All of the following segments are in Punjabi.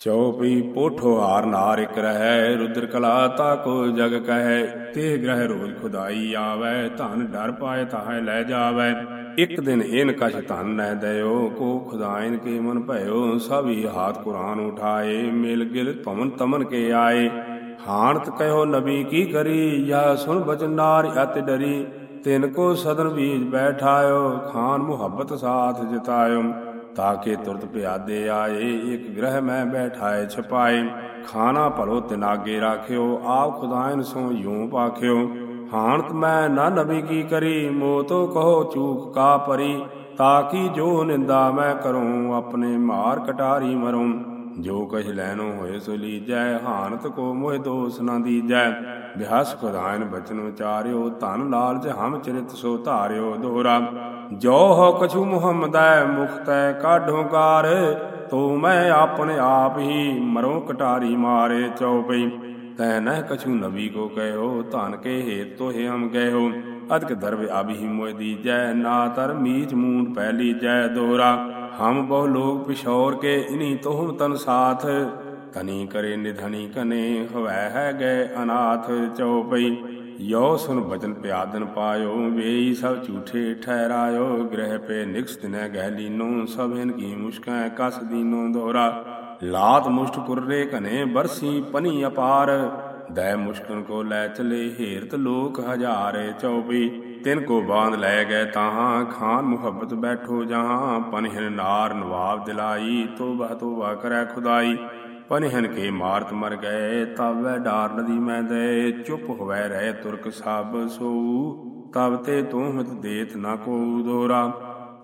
ਚਉਪਈ ਪੋਠੋ ਹਾਰ ਨਾਰ ਇਕ ਰਹੈ, ਰੁਦਰ ਕਲਾ ਤਾ ਕੋ ਜਗ ਕਹੈ। ਤੇ ਗ੍ਰਹਿ ਰੋਜ ਖੁਦਾਈ ਆਵੈ, ਧਨ ਡਰ ਪਾਏ ਤਾਹੈ ਲੈ ਜਾਵੈ। ਇਕ ਦਿਨ ਇਨ ਕਛ ਧਨ ਨਹਿ ਦਇਓ, ਕੋ ਖੁਦਾਇਨ ਕੇ ਮਨ ਭਇਓ ਹੀ ਹਾਥ ਕੁਰਾਨ ਉਠਾਏ, ਮਿਲ ਗਿਲ ਪਵਨ ਤਮਨ ਕੇ ਆਏ। ਹਾਨਤ ਕਹਿਓ ਨਬੀ, ਕੀ ਕਰੀ? ਯਾ ਸੁਨ ਬਚਨ ਨਾਰ ਅਤ ਡਰੀ। ਤਿਨ ਕੋ ਸਦਨ ਬੀਜ ਬੈਠਾਇਓ ਖਾਨ ਮੁਹੱਬਤ ਸਾਥ ਜਿਤਾਇਓ। ਤਾਕੇ ਤੁਰਤ ਪਿਆਦੇ ਆਏ ਇਕ ਗ੍ਰਹਿ ਮੈਂ ਬੈਠਾਏ ਛਪਾਏ ਖਾਣਾ ਭਲੋ ਤਿਨਾਗੇ ਰਾਖਿਓ ਆਪ ਖੁਦਾਇਨ ਸੋ ਯੂੰ ਪਾਖਿਓ ਹਾਨਤ ਮੈਂ ਨਾ ਨਬੀ ਕੀ ਕਰੀ ਮੋ ਕਹੋ ਚੂਕ ਕਾ ਪਰੀ ਤਾਕੀ ਜੋ ਨਿੰਦਾ ਮੈਂ ਕਰੂੰ ਆਪਣੇ ਮਾਰ ਕਟਾਰੀ ਮਰੂੰ ਜੋ ਕਛ ਲੈਨੋ ਹੋਏ ਸੋ ਲੀਜੈ ਹਾਨਤ ਕੋ ਮੋਹਿ ਦੋਸ ਨਾ ਦੀਜੈ ਬਿਹਸ ਖੁਦਾਇਨ ਬਚਨ ਉਚਾਰਿਓ ਧਨ ਲਾਲਚ ਹਮ ਚਰਿਤ ਸੋ ਧਾਰਿਓ ਦੋਹਰਾ ਜੋ ਹੋ ਕਛੂ ਮੁਹੰਮਦੈ ਮੁਖਤੈ ਕਾਢੋ ਕਾਰ, ਤੋ ਮੈਂ ਆਪਣੇ ਆਪ ਹੀ ਮਰੋ ਕਟਾਰੀ ਮਾਰੇ ਚਉਪਈ ਤੈ ਨਹਿ ਕਛੂ ਨਬੀ ਕੋ ਕਹਿਓ, ਧਨ ਕੇ ਹੇਤ ਤੋਹਿ ਹਮ ਗਇਓ ਅਦਕ ਦਰਵ ਆਬਿ ਮੋਇ ਦੀਜੈ, ਨਾ ਤਰ ਮੀਚ ਮੂੰਡ ਪਹਿਲੀ ਜੈ ਦੋਰਾ। ਹਮ ਬਹੁ ਲੋਕ ਪਿਸ਼ੌਰ ਕੇ ਇਨੀ ਤੋਹਮ ਤਨ ਸਾਥ। ਤਨੀ ਕਰੇ ਨਿਧਣੀ ਕਨੇ ਹਵੈ ਹੈ ਗਏ ਅਨਾਥ ਚਉਪਈ ਯੋ ਸੁਨ ਬਚਨ ਪਿਆਦਨ ਪਾਇਓ, ਵੇਈ ਸਭ ਝੂਠੇ ਠਹਿਰਾਇਓ, ਗ੍ਰਹਿ ਪੇ ਨਿਕਸ ਦਿਨੈ ਗਹਿ ਲੀਨੋ, ਸਭ ਇਨ ਕੀ ਮੁਸ਼ਕੈ ਕਸ ਦੀਨੋ ਦੋਹਰਾ ਲਾਤ ਮੁਸ਼ਟ ਕੁਰਰੇ ਕਨੇ ਬਰਸੀ ਪਨੀ ਅਪਾਰ। ਦੈ ਮੁਸ਼ਕਨ ਕੋ ਲੈ ਚਲੇ ਹੇਰਤ ਲੋਕ ਹਜ਼ਾਰੇ ਚੌਪੀ ਤਿਨ ਕੋ ਬਾਂਧ ਲੈ ਗਏ ਤਾਹਾਂ, ਖਾਨ ਮੁਹੱਬਤ ਬੈਠੋ ਜਹਾਂ। ਪਨਹਿਨ ਨਾਰ ਨਵਾਬ ਦਿਲਾਈ, ਤੋਬਾ ਤੋਬਾ ਕਰੈ ਖੁਦਾਈ। ਪਨਹਿਨ ਕੇ ਮਾਰਤ ਮਰ ਗਏ, ਤਵੈ ਡਾਰ ਨਦੀ ਮੈਂ ਦੇ, ਚੁੱਪ ਹੋਵੈ ਰਹਿ ਤੁਰਕ ਸਭ ਸੋ। ਤਬ ਤੇ ਤੂੰ ਮਤ ਦੇਤ ਨਾ ਕੋ ਦੋਰਾ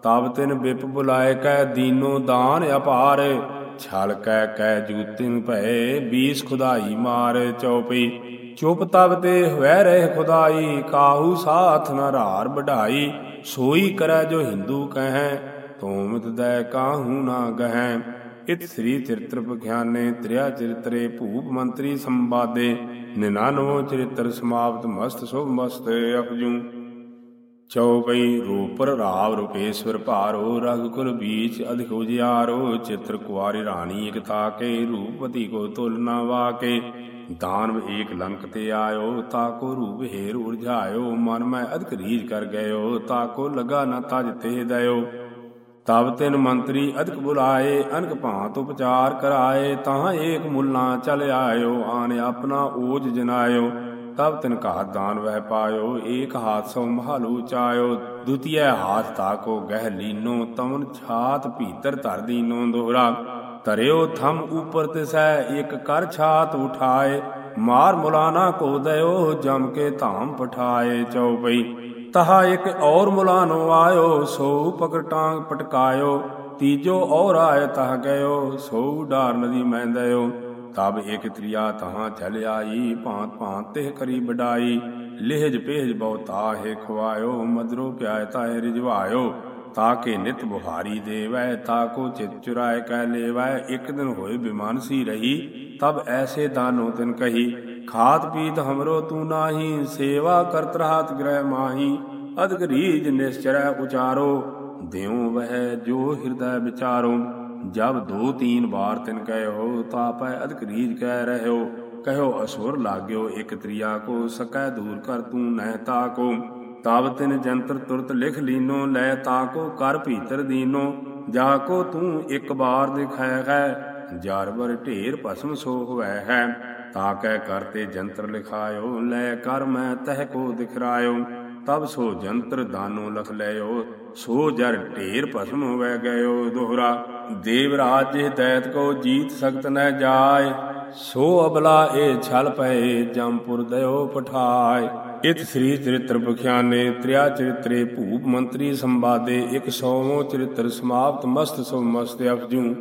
ਤਬ ਤਿਨ ਬਿਪ ਬੁਲਾਏ ਕੈ ਦੀਨੋ ਦਾਨ ਅਪਾਰ। ਛਲ ਕੈ ਕੈ ਜੂਤਿਨ ਭਏ, ਬੀਸ ਖੁਦਾਈ ਮਾਰ ਚਉਪਈ ਚੁਪ ਤਬ ਤੇ ਹੋਇ ਰਹਿ ਖੁਦਾਈ, ਕਾਹੂ ਸਾਥ ਨ ਰਾਰ ਬਢਾਈ ਸੋਈ ਕਰੈ ਜੋ ਹਿੰਦੂ ਕਹੈ ਤੋਮਤ ਦੈ ਕਾਹੂ ਨਾ ਗਹੈ। ਇਤ ਸ੍ਰੀ ਚਰਿਤ੍ਰ ਪਖਿਆਨੇ ਤ੍ਰਿਆ ਚਰਿਤਰੇ, ਭੂਪ ਮੰਤਰੀ ਸੰਵਾਦੇ ਨਿਨਾਨਵੋ ਚਰਿਤ੍ਰ ਸਮਾਪਤ ਮਸਤ ਸੁਭ ਮਸਤ ਅਪਜੂ। ਚਉਪਈ ਰੂਪਰ ਰਾਵ ਰੂਪੇਸ਼ਵਰ ਭਾਰੋ ਰਗਕੁਲ ਬੀਚ ਅਧਿਕ ਉਜਿਆਰੋ, ਚਿਤ੍ਰ ਕੁਆਰੀ ਰਾਣੀ ਇਕ ਤਾਕੇ ਰੂਪਤੀ ਕੋ ਤੁਲ ਨਾ ਵਾਕੇ। ਦਾਨਵ ਏਕ ਲੰਕ ਤੇ ਆਇਓ ਤਾਕੋ ਰੂਪ ਹੇਰ ਉਰਝਾਇਓ, ਮਨ ਮੈਂ ਅਧਿਕ ਰੀਜ ਕਰ ਗਇਓ ਤਾਕੋ ਲਗਾ ਨਾ ਤਜ ਤੇ ਦਇਓ। ਤਬ ਤਿਨ ਮੰਤਰੀ ਅਧਿਕ ਬੁਲਾਏ, ਅਨਕ ਭਾਂਤ ਉਪਚਾਰ ਕਰਾਏ ਤਾਂ ਏਕ ਮੁੱਲਾ ਚਲ ਆਇਓ, ਆਨ ਆਪਣਾ ਓਜ ਜਨਾਇਓ ਤਬ ਤਿਨ ਘਾਤ ਦਾਨ ਵਹਿ ਪਾਇਓ, ਏਕ ਹਾਥ ਸੋ ਮਹਾਲੂ ਚਾਇਓ ਦੁਤੀਏ ਹਾਥ ਤਾਕੋ ਗਹਿ ਲੀਨੋ ਤਮਨ ਛਾਤ ਭੀਤਰ ਧਰ ਦੀਨੋ ਦੋਹਰਾ ਤਰਿਓ ਥਮ ਉਪਰ ਤਿਸੈ ਇਕ ਕਰ ਛਾਤ ਉਠਾਏ, ਮਾਰ ਮੁਲਾਨਾ ਕੋ ਦਇਓ, ਜਮ ਕੇ ਧਾਮ ਪਠਾਏ ਚਉਪਈ ਤਹਾ ਇਕ ਔਰ ਮੁਲਾਨੋ ਆਇਓ, ਸੋ ਪਕੜ ਟਾਂਗ ਪਟਕਾਇਓ, ਤੀਜੋ ਔਰ ਆਏ ਤਹ ਗਇਓ, ਸੋ ਡਾਰ ਨਦੀ ਮੈਂ ਤਬ ਇਕ ਤ੍ਰਿਆ ਤਹਾਂ ਚਲ ਆਈ, ਭਾਂਤ ਭਾਂਤ ਤੇ ਕਰੀ ਬਡਾਈ ਲਿਹਜ ਪੇਹਜ ਬਹੁ ਤਾਹੇ ਖਵਾਇਓ, ਮਦਰੋ ਪਿਆਇ ਤਾਹੇ ਰਿਜਵਾਇਓ। ਤਾਕੇ ਨਿਤ ਬੁਹਾਰੀ ਦੇਵੈ ਤਾਕੋ ਚਿਤ ਚੁਰਾਇ ਕੈ ਲੇਵੈ। ਇਕ ਦਿਨ ਹੋਏ ਬਿਮਾਨਸੀ ਰਹੀ, ਤਬ ਐਸੇ ਦਾਨੋ ਤਿਨ ਕਹੀ। ਖਾਤ ਪੀਤ ਹਮਰੋ ਤੂ ਨਾਹੀ, ਸੇਵਾ ਕਰਤ ਰਹਾਤ ਗ੍ਰਹਿ ਮਾਹੀ ਅਦਕ ਰੀਜ ਨਿਸ਼ਚਰੈ ਉਚਾਰੋ, ਦਿਉ ਵਹਿ ਜੋ ਹਿਰਦੈ ਵਿਚਾਰੋ, ਜਬ ਦੋ ਤੀਨ ਬਾਰ ਤਿਨ ਕਹਿਓ, ਤਾਪੈ ਅਦਕ ਰੀਜ ਕਹਿ ਰਹਿਓ, ਕਹਿਓ ਅਸੁਰ ਲਾਗਿਓ ਇਕ ਤ੍ਰਿਆ ਕੋ, ਸਕੈ ਦੂਰ ਕਰ ਤੂੰ ਨਹਿ ਤਾਕੋ, ਤਬ ਤਿਨ ਜੰਤਰ ਤੁਰਤ ਲਿਖ ਲੀਨੋ, ਲੈ ਤਾਕੋ ਕਰ ਭੀਤਰ ਦੀਨੋ, ਜਾ ਕੋ ਤੂੰ ਇੱਕ ਬਾਰ ਦਿਖਾਇ ਹੈ, ਜਾਰਵਰ ਢੇਰ ਭਸਮ ਸੋ ਹੋਵੈ ਹੈ। ਤਾਕੈ ਕਰਤੇ ਜੰਤਰ ਲਿਖਾਇਓ, ਲੈ ਕਰ ਮੈਂ ਤਹਿ ਕੋ ਦਿਖਰਾਇਓ। ਤਬ ਸੋ ਜੰਤਰ ਦਾਨੋ ਲਖ ਲਿਓ, ਸੋ ਜਰ ਢੇਰ ਭਸਮ ਹੋਵੈ ਗਇਓ ਦੋਹਰਾ। ਦੇਵ ਰਾਜ ਜਿਹ ਦੈਤ ਕੋ ਜੀਤ ਸਕਤ ਨ ਜਾਏ, ਸੋ ਅਬਲਾ ਏ ਛਲ ਪਏ, ਜੰਪੁਰ ਦਇਓ ਪਠਾਏ। ਇਤ ਸ੍ਰੀ ਚਰਿਤ੍ਰ ਬਖਿਆਨੇ ਤ੍ਰਿਆ ਚਰਿਤਰੇ ਭੂਪ ਮੰਤਰੀ ਸੰਵਾਦੇ 100ਵਾਂ ਚਰਿਤ੍ਰ ਸਮਾਪਤ ਮਸਤ ਸੋ ਮਸਤ ਅਪਜੂ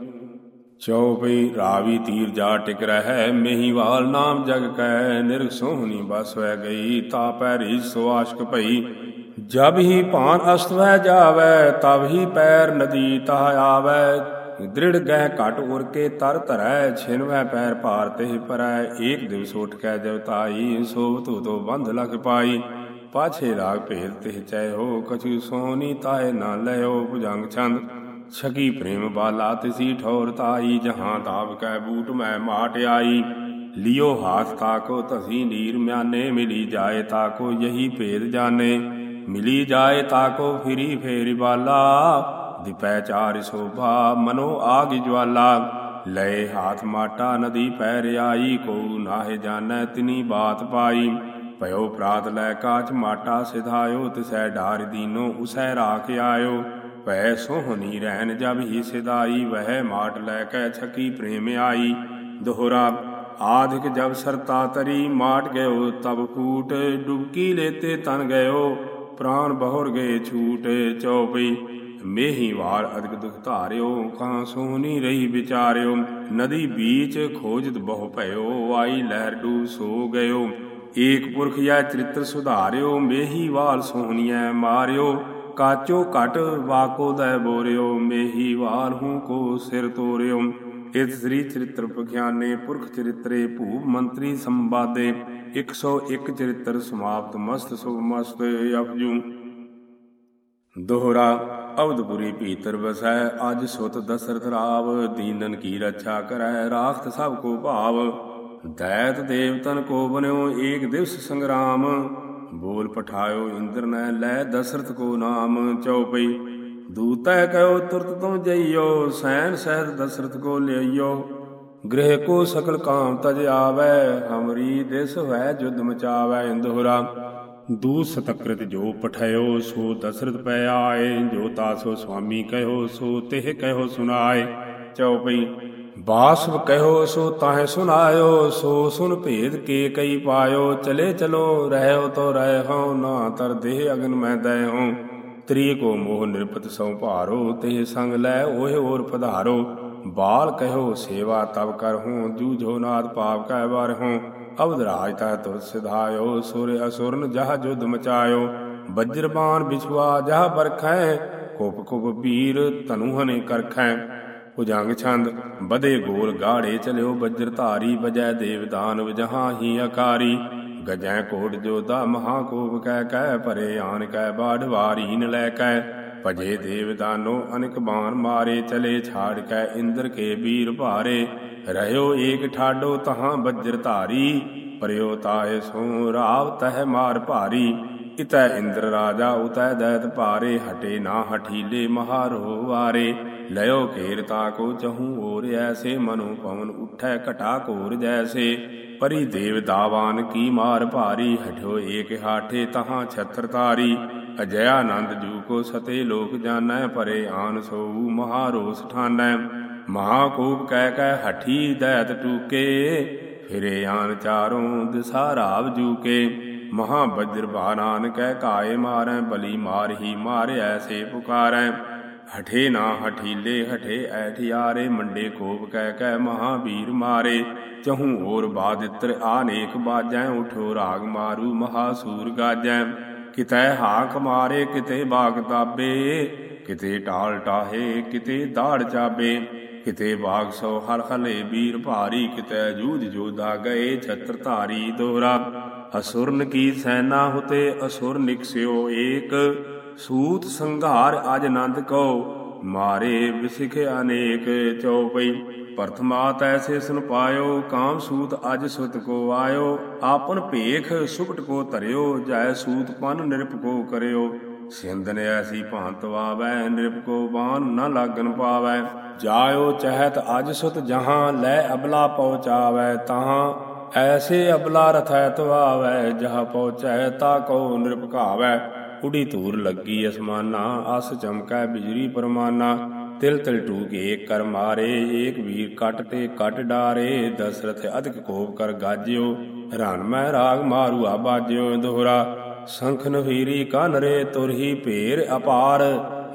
ਚਉਪਈ ਰਾਵੀ ਤੀਰ ਜਾ ਟਿਕ ਰਹਿ ਮਹੀਵਾਲ ਨਾਮ ਜਗ ਕੈ ਨਿਰਗ ਸੋਹਣੀ ਬਸ ਵੈ ਗਈ, ਤਾ ਪੈਰੀ ਸੁਆਸ਼ਕ ਭਈ। ਜਬ ਹੀ ਭਾਨ ਅਸਤ ਵਹਿ ਜਾਵੈ, ਤਬ ਹੀ ਪੈਰ ਨਦੀ ਤਹ ਆਵੈ। ਦ੍ਰਿੜ ਗਹਿ ਘਟ ਉਰ ਕੇ ਤਰ ਧਰੈ ਛਿਨਵੈ ਪੈਰ ਭਾਰ ਤੇ ਪਰੈ। ਏਕ ਦਿਵਸ ਉਠ ਕੈ ਜਵਤਾਈ ਸੋਭ ਤੂ ਤੋ ਬੰਧ ਲਖ ਪਾਈ। ਪਾਛੇ ਰਾਗ ਭੇਦ ਤੇ ਚੈ ਹੋ, ਕਛੂ ਸੋਹਣੀ ਤਾਏ ਨਾ ਲਿਓ ਭੁਜੰਗ ਛੰਦ। ਛਕੀ ਪ੍ਰੇਮ ਬਾਲਾ ਤਿਸੀ ਠੌਰ ਤਾਈ, ਜਹਾਂ ਤਾਪ ਕੈ ਬੂਟ ਮੈਂ ਮਾਟ ਆਈ। ਲਿਓ ਹਾਥ ਤਾਕੋ ਤਸੀ ਨੀਰ ਮਿਆਨੇ, ਮਿਲੀ ਜਾਏ ਤਾਕੋ, ਯਹੀ ਭੇਦ ਜਾਣੇ। ਮਿਲੀ ਜਾਏ ਤਾਕੋ, ਫਿਰੀ ਫੇਰੀ ਬਾਲਾ। ਦਿਪੈ ਚਾਰ ਸੋਭਾ, ਮਨੋ ਆਗ ਜਵਾਲਾ। ਲਏ ਹਾਥ ਮਾਟਾ, ਨਦੀ ਪੈ ਰਿਆਈ ਕੋ ਨਾਹਿ ਜਾਣੈ, ਤਿਨੀ ਬਾਤ ਪਾਈ। ਭਇਓ ਪ੍ਰਾਤ ਲੈ ਕਾਚ, ਮਾਟਾ ਸਿਧਾਇਓ, ਤਿਸੈ ਢਾਰ ਦੀਨੋ, ਉਸੈ ਰਾਖ ਆਇਓ। ਭੈ ਸੋਹਣੀ ਰਹਿਣ ਜਬ ਹੀ ਸਿਧਾਈ, ਵਹਿ ਮਾਟ ਲੈ ਕੈ ਛਕੀ ਪ੍ਰੇਮ ਆਈ। ਦੋਹਰਾ, ਆਧਿਕ ਜਬ ਸਰਤਾ ਤਰੀ, ਮਾਟ ਗਇਓ ਤਬ ਫੂਟ ਡੁਬਕੀ ਲੇਤੇ ਤਨ ਗਇਓ, ਪ੍ਰਾਨ ਬਹੁਰ ਗਏ ਛੂਟ ਚਉਪਈ। ਮੇਹੀ ਵਾਰ ਅਦਿਕ ਦੁਖ ਧਾਰਿਓ, ਕਾਂ ਸੋਹਣੀ ਰਹੀ ਵਿਚਾਰਿਓ। ਨਦੀ ਬੀਚ ਖੋਜਤ ਬਹੁ ਭਇਓ, ਆਈ ਲਹਿਰ ਡੂ ਸੋ ਗਇਓ। ਏਕ ਪੁਰਖ ਯਾ ਚਰਿਤ੍ਰ ਸੁਧਾਰਿਓ, ਮੇਹੀ ਵਾਲ ਸੋਹਣੀਐ ਮਾਰਿਓ। ਕਾਚੋ ਘਟ ਵਾਕੋ ਦੈ ਬੋਰਿਓ, ਮੇਹੀ ਵਾਲ ਕੋ ਸਿਰ ਤੋਰਿਓ। ਇਤ ਸ੍ਰੀ ਚਰਿਤ੍ਰ ਪਖਿਆਨੇ ਪੁਰਖ ਚਰਿਤਰੇ ਭੂਪ ਮੰਤਰੀ ਸੰਵਾਦੇ 101 ਚਰਿਤ੍ਰ ਸਮਾਪਤ ਮਸਤ ਸੁਭ ਮਸਤ ਅਪਜੂ। ਦੋਹਰਾ, ਅਵਧਪੁਰੀ ਭੀਤਰ ਵਸੈ, ਅਜ ਸੁਤ ਦਸਰਥ ਰਾਵ, ਦੀਨਨ ਕੀ ਰੱਛਾ ਕਰੈ, ਰਾਖਤ ਸਭ ਕੋ ਭਾਵ। ਦੈਤ ਦੇਵਤਨ ਕੋ ਬਨਿਓ ਏਕ ਦਿਵਸ ਸੰਗਰਾਮ। ਬੋਲ ਪਠਾਇਓ ਇੰਦਰ ਨੈ ਲੈ ਦਸਰਥ ਕੋ ਨਾਮ ਚਉਪਈ। ਦੂਤੈ ਕਹੋ ਤੁਰਤ ਤੋਂ ਜਈਓ, ਸੈਨ ਸਹਿਤ ਦਸਰਥ ਕੋ ਲਿਆਈਓ। ਗ੍ਰਹਿ ਕੋ ਸਕਲ ਕਾਮ ਤਜ ਆਵੈ, ਹਮਰੀ ਦਿਸ ਹੋਇ ਜੁਦ ਮਚਾਵੈ ਇੰਦੋਰਾ ਦੂ ਸਤਕ੍ਰਿਤ ਜੋ ਪਠਾਇਓ, ਸੋ ਦਸਰਥ ਪੈ ਆਏ। ਜੋ ਤਾਸੋ ਸੁਆਮੀ ਕਹਿਓ ਸੋ ਤਿਹ ਕਹਿਓ ਸੁਨਾਏ ਚਉਪਈ ਬਾਸਵ ਕਹਿਓ ਸੋ ਤਾਹੇ ਸੁਨਾਇਓ ਸੋ ਸੁਨ ਭੇਦ ਕੇ ਕਈ ਪਾਇਓ, ਚਲੇ ਚਲੋ, ਰਹਿਓ ਤੋ ਰਹਿਓ ਨਾ ਤਰ ਦੇਹ ਅਗਨ ਮੈਂ ਦੈ ਹਉ। ਤ੍ਰੀ ਕੋ ਮੋਹ ਨਿਰਪਤ ਸਉ ਭਾਰੋ ਤੇ ਸੰਗ ਲੈ ਓਹ ਹੋਰ ਪਧਾਰੋ। ਬਾਲ ਕਹਿਓ ਸੇਵਾ ਤਬ ਕਰਹੂੰ ਜੂਝੋ ਨਾਦ ਪਾਪ ਕੈ ਬਾਰਹੂੰ ਅਵਧ ਰਾਜ ਤਾ ਤੁਰ ਸਿਧਾਇਓ, ਸੁਰ ਅਸੁਰਨ ਜਹ ਜੁਦ ਮਚਾਇਓ। ਬਜਰਬਾਨ ਵਿਛਵਾ ਜਹ ਬਰਖੈ ਕੋਪ ਕੁਪ ਵੀਰ ਤਨੂ ਹਨੇ ਕਰਖੈ। ਭੁਜੰਗ ਛੰਦ ਬਦੇ ਗੋਲ ਗਾੜੇ ਚਲਿਓ ਬਜਰ ਧਾਰੀ, ਬਜੈ ਦੇਵ ਦਾਨਵ ਹੀ ਅਕਾਰੀ। ਗਜੈ ਕੋਟ ਜੋਦਾ ਮਹਾ ਕੋਪ ਕਹਿ ਕਹਿ ਪਰੇ ਆਨ ਕਹਿ ਬਾੜ ਵਾਰੀ ਲੈ ਕੈ ਭਜੇ ਦੇਵਦਾਨੋ ਦਾਨੋ ਅਨਿਕ ਬਾਣ ਮਾਰੇ, ਚਲੇ ਛਾੜ ਕੈ ਇੰਦਰ ਕੇ ਵੀਰ ਭਾਰੇ। ਰਹਿਓ ਏਕ ਠਾਡੋ ਤਹਾਂ ਬਜਰ ਧਾਰੀ, ਪਰਿਓ ਤਾਏ ਸੋ ਰਾਵ ਤਹਿ ਮਾਰ ਭਾਰੀ। ਇਤੈ ਇੰਦਰ ਰਾਜਾ ਉਤੈ ਦੈਤ ਭਾਰੇ ਹਟੇ ਨਾ ਹਠੀਲੇ ਮਹਾਰੋ ਵਾਰੇ ਲਿਓ ਘੇਰ ਤਾ ਕੋ ਚਹੂ ਔਰ ਐਸੇ, ਮਨੋ ਪਵਨ ਉਠੈ ਘਟਾ ਕੋਰ ਜੈਸੇ। ਪਰੀ ਦੇਵ ਦਾਵਾਨ ਕੀ ਮਾਰ ਭਾਰੀ ਹਟਿਓ ਏਕ ਹਾਠੇ ਤਹਾਂ ਛਤਰ ਤਾਰੀ। ਅਜਿਆ ਆਨੰਦ ਜੂ ਕੋ ਸਤੇ ਲੋਕ ਜਾਣੈ, ਪਰੇ ਆਨ ਸੋ ਮਹਾਰੋਸ ਠਾਨੈ। ਮਹਾਕੂਪ ਕਹਿ ਕਹਿ ਹਠੀ ਦੈਤ ਟੂਕੇ, ਫਿਰੇ ਆਨ ਚਾਰੋਂ ਦਿਸਾ ਰਾਵ ਜੂਕੇ। ਮਹਾ ਬਜਰ ਬਾਨਾਨ ਕਹਿ ਕਾਏ ਮਾਰੈ, ਬਲੀ ਮਾਰ ਹੀ ਮਾਰ ਪੁਕਾਰੈ। ਹਠੇ ਨਾ ਹਠੀਲੇ, ਹਠੇ ਐਠਿਆਰੇ, ਮੰਡੇ ਕੋਪ ਕਹਿ ਕਹਿ ਮਹਾਵੀਰ ਮਾਰੇ। ਚਹੂ ਹੋਰ ਬਾਦਿਤਰ ਆਨੇਕ ਬਾਜੈ, ਉਠੋ ਰਾਗ ਮਾਰੂ ਮਹਾਸੂਰ ਗਾਜੈ। ਕਿਤੈ ਹਾਕ ਮਾਰੇ, ਕਿਤੇ ਬਾਗ ਦਾਬੇ ਕਿਤੇ ਟਾਲ ਟਾਹੇ, ਕਿਤੇ ਦਾੜ ਚਾਬੇ। ਕਿਤੇ ਬਾਗ ਸੋ ਹਲ ਹਲੇ ਵੀਰ ਭਾਰੀ, ਕਿਤੇ ਜੂਝ ਜੋਧਾ ਗਏ ਛਤਰ ਧਾਰੀ ਦੋਰਾ। ਅਸੁਰਨ ਕੀ ਸੈਨਾ ਹੁਤੇ, ਅਸੁਰ ਨਿਕਸਿਓ ਏਕ। ਸੂਤ ਸੰਘਾਰ ਅਜ ਨੰਦ ਕੋ ਮਾਰੇ ਵਿਸਿਖ ਅਨੇਕ ਚਉਪਈ ਪ੍ਰਥਮਾ ਤੈਸੇ ਸੁਨ ਪਾਇਓ, ਕਾਮ ਸੂਤ ਅਜ ਸੁਤ ਕੋ ਆਇਓ। ਆਪਨ ਭੇਖ ਸੁਕਟ ਕੋ ਧਰਿਓ, ਜੈ ਸੂਤ ਪਨ ਨਿਰਪ ਕੋ ਕਰਿਓ। ਸਿੰਧਨ ਐਸੀ ਭਾਂਤ ਵਾਵੈ, ਨਿਰਪ ਕੋ ਬਾਨ ਨ ਲਾਗਨ ਪਾਵੈ। ਜਾਇਓ ਚਹਿਤ ਅਜ ਸੁਤ ਜਹਾਂ, ਲੈ ਅਬਲਾ ਪਹੁੰਚਾਵੈ ਤਹਾਂ। ਐਸੇ ਅਬਲਾ ਰਥੈ ਤਵਾਵੈ ਜਹ ਪਹੁੰਚੈ ਤਾ ਕੋ ਨਿਰਭਕਾਵੈ ਉਡੀ ਧੂਰ ਲੱਗੀ ਅਸਮਾਨਾ, ਅਸ ਚਮਕੈ ਬਿਜਰੀ ਪਰਮਾਨਾ। ਤਿਲ ਤਿਲ ਟੂਕ ਏਕ ਕਰ ਮਾਰੇ, ਏਕ ਵੀਰ ਕਟ ਤੇ ਕਟ ਡਾਰੇ। ਦਸਰਥ ਅਧਿਕ ਕੋਪ ਕਰ ਗਾਜਿਓ ਰਨ ਮੈਂ ਰਾਗ ਮਾਰੂ ਆ ਬਾਜਿਓ ਦੋਹਰਾ। ਸੰਖ ਨਵੀਰੀ ਕਨਰੇ ਤੁਰਹੀ ਭੇਰ ਅਪਾਰ।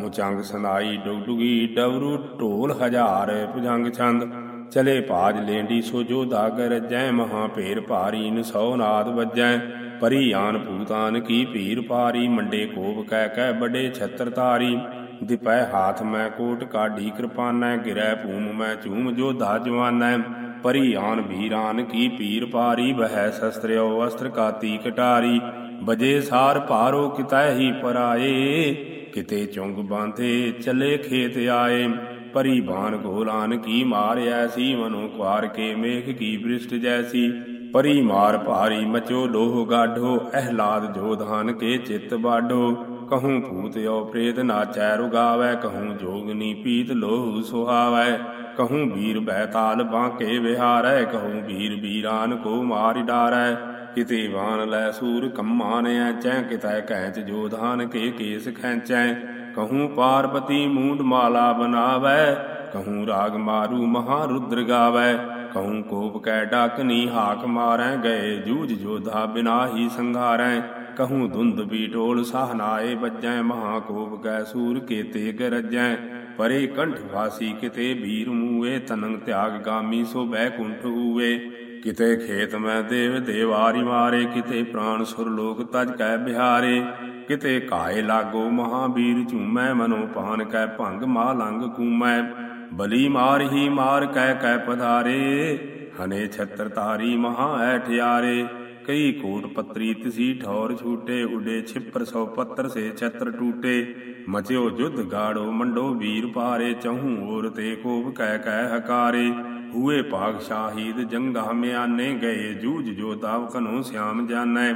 ਮੁਚੰਗ ਸਨਾਈ ਡੁਗਡੁਗੀ ਡਵਰੂ ਢੋਲ ਹਜ਼ਾਰ ਭੁਜੰਗ ਛੰਦ। ਚਲੇ ਭਾਜ ਲੈਂਡੀ ਸੋ ਜੋ ਦਾਗਰ ਜੈ ਮਹਾ ਭੇਰ ਭਾਰੀ ਨ ਸੋ ਨਾਦ ਵੱਜੈ। ਪਰੀ ਆਨ ਭੂਤਾਨ ਕੀ ਭੀਰ ਪਾਰੀ ਮੰਡੇ ਕੋਪ ਕਹਿ ਕਹਿ ਬੜੇ ਛਤਰ ਤਾਰੀ ਦਿਪੈ ਹਾਥ ਮੈਂ ਕੋਟ ਕਾਢੀ ਕਿਰਪਾਨੈ ਗਿਰੈ ਭੂਮ ਮੈਂ ਚੂਮ ਦਾ ਜਵਾਨੈ। ਪਰੀ ਆਨ ਵੀਰਾਨ ਕੀ ਪੀਰ ਪਾਰੀ ਬਹਿ ਸ਼ਸਤਰਿਓ ਅਸਤਰ ਕਾਤੀ ਕਟਾਰੀ। ਬਜੇ ਸਾਰ ਭਾਰੋ ਕਿਤੈ ਹੀ ਪਰਾਏ, ਕਿਤੇ ਚੁੰਗ ਬਾਂਧੇ ਚਲੇ ਖੇਤ ਆਏ। ਪਰੀ ਬਾਣ ਗੋਲਾਨ ਕੀ ਮਾਰ ਐਸੀ ਮਨੋ ਕੁਾਰ ਕੇ ਮੇਖ ਕੀ ਬ੍ਰਿਸ਼ਟ ਜੈਸੀ। ਪਰੀ ਮਾਰ ਭਾਰੀ ਮਚੋ ਲੋਹ ਗਾਢੋ, ਅਹਲਾਦ ਜੋਧਾਨ ਕੇ ਚਿੱਤ ਬਾਢੋ। ਕਹੂੰ ਭੂਤ ਓ ਪ੍ਰੇਤ ਨਾਚੈ ਰੁਗਾਵੈ ਕਹੂੰ ਜੋਗਨੀ ਪੀਤ ਲੋਹ ਸੁਹਾਵੈ। ਕਹੂੰ ਵੀਰ ਬਹਿਤਾਲ ਬਾਂਕੇ ਵਿਹਾਰੈ, ਕਹੂੰ ਵੀਰ ਵੀਰਾਨ ਕੋ ਮਾਰਿ ਡਾਰੈ। ਕਿਤੇ ਵਾਨ ਲੈ ਸੂਰ ਕੰਮਾਨ ਚੈ, ਕਿਤੈ ਕੈਂਚ ਜੋਧਾਨ ਕੇ ਕੇਸ ਖੈਂਚੈ। ਕਹੂੰ ਪਾਰਬਤੀ ਮੂੰਡ ਮਾਲਾ ਬਨਾਵੈ ਕਹੂੰ ਰਾਗ ਮਾਰੂ ਮਹਾ ਰੁਦਰ ਗਾਵੈ ਕਹੂੰ ਕੋਪ ਕੈ ਡਾਕਨੀ ਹਾਕ ਮਾਰੈ ਗਏ ਜੂਝ ਜੋਧਾ ਬਿਨਾ ਹੀ ਸੰਘਾਰੈ ਕਹੂੰ ਧੁੰਦ ਵੀ ਟੋਲ ਸਾਹਨਾਏ ਵੱਜੈ ਮਹਾ ਕੋਪ ਕੈ ਸੂਰ ਕੇਤੇ ਗਰਜੈ ਪਰੇ ਕੰਠ ਵਾਸੀ ਕਿਤੇ ਵੀਰ ਮੂਏ ਤਨੰ ਤਿਆਗ ਗਾਮੀ ਸੋ ਬੈਕੁੰਠ ਹੂਏ ਕਿਤੇ ਖੇਤ ਮੈਂ ਦੇਵ ਦੇਵਾਰੀ ਮਾਰੇ ਕਿਤੇ ਪ੍ਰਾਨ ਸੁਰ ਲੋਕ ਤਜ ਕੈ ਬਿਹਾਰੇ ਕਿਤੇ ਕਾਏ ਲਾਗੋ ਮਹਾਬੀਰ ਝੂਮੈ ਮਨੋ ਪਾਨ ਕੈ ਭੰਗ ਮਾ ਲੰਗ ਕੂਮੈ, ਬਲੀ ਮਾਰ ਹੀ ਮਾਰ ਕੈ ਕੈ ਪਧਾਰੇ, ਹਨੇ ਛਤਰ ਤਾਰੀ ਮਹਾ ਐਠਿਆਰੇ ਕਈ ਕੋਟ ਪਤਰੀ ਤਿਸੀ ਠੌਰ ਛੂਟੇ, ਉਡੇ ਛਿਪਰ ਸੋ ਪੱਤਰ ਸੇ ਛਤਰ ਟੂਟੇ, ਮਚਿਓ ਜੁਧ ਗਾੜੋ ਮੰਡੋ ਵੀਰ ਪਾਰੇ ਚਹੂ ਔਰ ਤੇ ਕੋਪ ਕਹਿ ਕਹਿ ਹਕਾਰੇ, ਹੂਏ ਭਾਗ ਸ਼ਾਹੀਦ ਜੰਗਾ ਮਿਆਨੇ, ਗਏ ਜੂਝ ਜੋ ਜੋਤਾ ਕਨੋ ਸਿਆਮ ਜਾਣੈ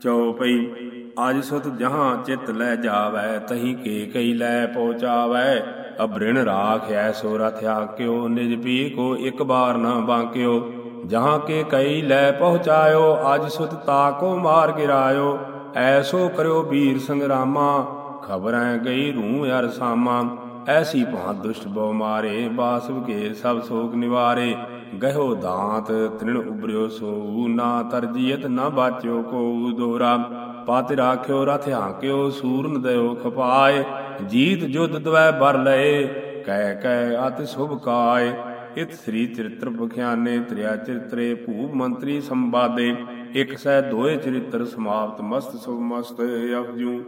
ਚਉਪਈ ਅਜ ਸੁਤ ਜਹਾਂ ਚਿਤ ਲੈ ਜਾਵੈ, ਤਹੀਂ ਕੇ ਕਈ ਲੈ ਪਹੁੰਚਾਵੈ। ਅਬ੍ਰਿਣ ਰਾਖਿਆ ਸੋ ਰਥਿਆ ਕਿਓ ਨਿਜ ਪੀ ਕੋ ਇਕ ਬਾਰ ਨਾ ਬਾਂਕਿਓ। ਜਹਾਂ ਕੇ ਕਈ ਲੈ ਪਹੁੰਚਾਇਓ ਅਜ ਸੁਤ ਤਾ ਕੋ ਮਾਰ ਗਿਰਾਇਓ। ਐਸੋ ਕਰਿਓ ਵੀਰ ਸੰਗਰਾਮਾ, ਖਬਰਾਂ ਗਈ ਰੂ ਅਰ ਸਾਮਾ। ਐਸੀ ਭਾਂ ਦੁਸ਼ਟ ਬੋ ਮਾਰੇ, ਬਾਸਵ ਕੇ ਸਭ ਸੋਗ ਨਿਵਾਰੇ। ਗਹਿਓ ਦਾਂਤ ਤ੍ਰਿਣ ਉਬਰਿਓ ਸੋ ਨਾ ਤਰਜੀਤ ਨਾ ਬਾਚਿਓ ਕੋ ਦੋਰਾ। ਪਤ ਰਾਖਿਓ, ਰਥ ਹਾਂਕਿਓ, ਸੂਰਨ ਦਇਓ ਖਪਾਏ। ਜੀਤ ਜੁਦ ਦਵੈ ਬਰ ਲਏ, ਕਹਿ ਕਹਿ ਅਤਿ ਸੁਭ ਕਾਏ। ਇਤ ਸ੍ਰੀ ਚਰਿਤ੍ਰ ਬਖਿਆਨੇ ਤ੍ਰਿਆ ਚਰਿਤਰੇ, ਭੂਪ ਮੰਤਰੀ ਸੰਵਾਦੇ। ਇਕ ਸਹਿ ਦੋਏ ਚਰਿਤ੍ਰ ਸਮਾਪਤ, ਮਸਤ ਸੁਭ ਮਸਤ ਅਫਜੂ